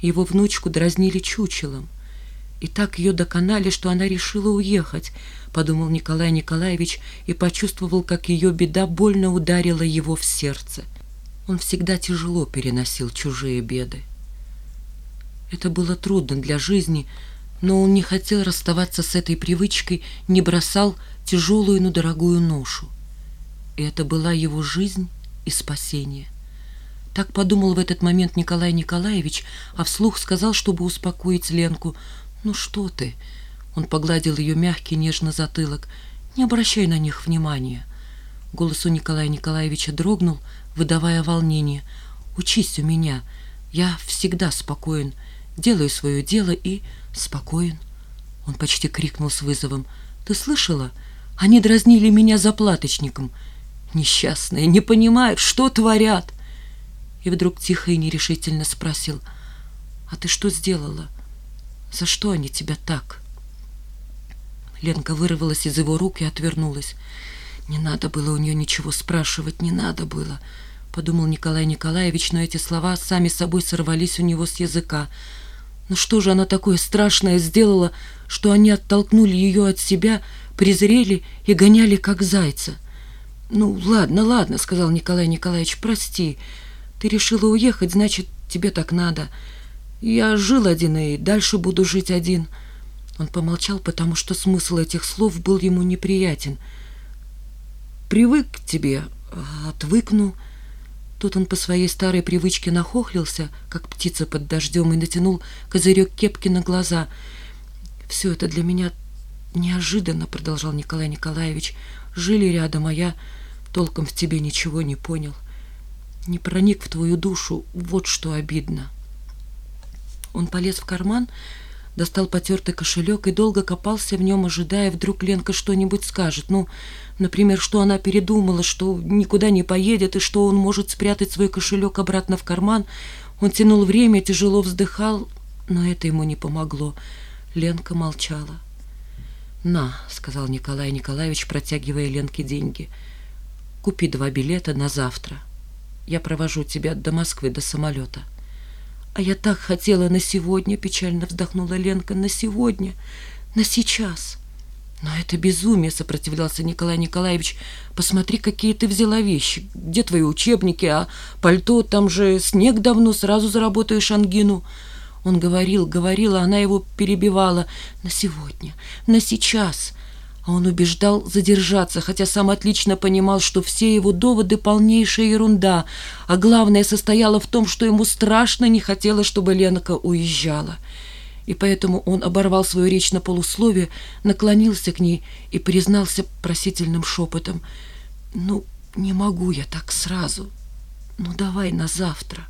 Его внучку дразнили чучелом. И так ее доконали, что она решила уехать, подумал Николай Николаевич и почувствовал, как ее беда больно ударила его в сердце. Он всегда тяжело переносил чужие беды. Это было трудно для жизни, но он не хотел расставаться с этой привычкой, не бросал тяжелую, но дорогую ношу. И это была его жизнь и спасение. Так подумал в этот момент Николай Николаевич, а вслух сказал, чтобы успокоить Ленку. «Ну что ты?» Он погладил ее мягкий, нежный затылок. «Не обращай на них внимания». Голос у Николая Николаевича дрогнул, выдавая волнение. «Учись у меня. Я всегда спокоен. Делаю свое дело и спокоен». Он почти крикнул с вызовом. «Ты слышала? Они дразнили меня заплаточником. Несчастные, не понимают, что творят». И вдруг тихо и нерешительно спросил. «А ты что сделала? За что они тебя так?» Ленка вырвалась из его рук и отвернулась. «Не надо было у нее ничего спрашивать, не надо было», — подумал Николай Николаевич, но эти слова сами собой сорвались у него с языка. «Ну что же она такое страшное сделала, что они оттолкнули ее от себя, презрели и гоняли, как зайца?» «Ну, ладно, ладно», — сказал Николай Николаевич, — «прости. Ты решила уехать, значит, тебе так надо. Я жил один и дальше буду жить один». Он помолчал, потому что смысл этих слов был ему неприятен. «Привык к тебе, отвыкну». Тут он по своей старой привычке нахохлился, как птица под дождем, и натянул козырек кепки на глаза. «Все это для меня неожиданно», — продолжал Николай Николаевич. «Жили рядом, а я толком в тебе ничего не понял. Не проник в твою душу, вот что обидно». Он полез в карман, достал потертый кошелек и долго копался в нем, ожидая, вдруг Ленка что-нибудь скажет. Ну, например, что она передумала, что никуда не поедет и что он может спрятать свой кошелек обратно в карман. Он тянул время, тяжело вздыхал, но это ему не помогло. Ленка молчала. «На», — сказал Николай Николаевич, протягивая Ленке деньги, — «купи два билета на завтра. Я провожу тебя до Москвы, до самолета». «А я так хотела на сегодня», — печально вздохнула Ленка, — «на сегодня, на сейчас». «Но это безумие», — сопротивлялся Николай Николаевич. «Посмотри, какие ты взяла вещи. Где твои учебники, а пальто? Там же снег давно, сразу заработаешь ангину». Он говорил, говорил, а она его перебивала. «На сегодня, на сейчас». А он убеждал задержаться, хотя сам отлично понимал, что все его доводы — полнейшая ерунда, а главное состояло в том, что ему страшно не хотелось, чтобы Ленка уезжала. И поэтому он оборвал свою речь на полусловие, наклонился к ней и признался просительным шепотом. «Ну, не могу я так сразу. Ну, давай на завтра».